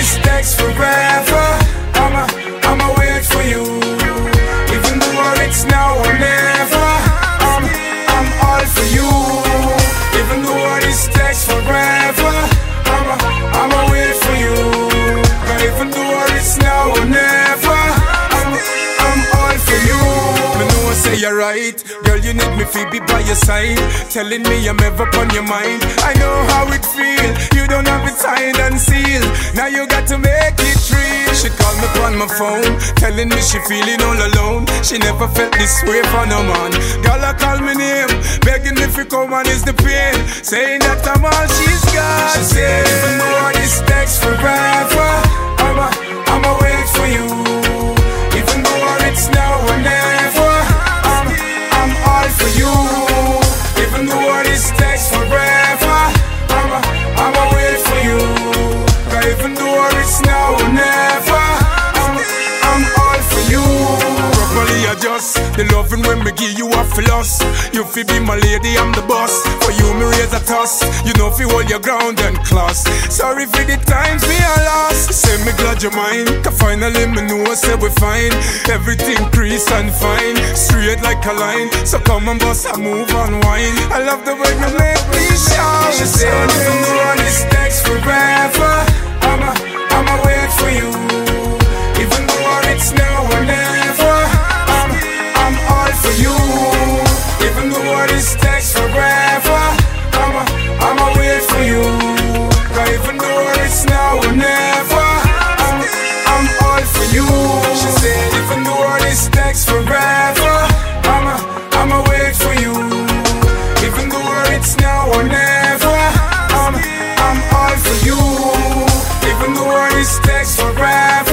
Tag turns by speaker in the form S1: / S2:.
S1: This takes forever. I'ma, I'ma wait for you. Even though it's now or never, I'm, I'm all for you. Even though this takes forever, I'ma, I'ma wait for you. But even though it's now or never, I'm, I'm all for you. Me know I say you're right need me to be by your side. Telling me I'm ever on your mind. I know how it feel. You don't have it signed and sealed. Now you got to make it real. She called me on my phone, telling me she feeling all alone. She never felt this way for no man. Girl, I call me name, begging me to come and is the pain. Saying that I'm all she's got. She said, even though Adjust the loving when me give you a floss. You fi be my lady, I'm the boss. For you, me raise a toss. You know fi hold your ground and class. Sorry for the times me a lost. Say me glad you mine. Cause finally me know say we fine. Everything crease and fine. Straight like a line. So come and bust a move and wine. I love the way you make me shine. She said, even though this takes forever, or never, I'm, I'm all for you. Even though this takes forever,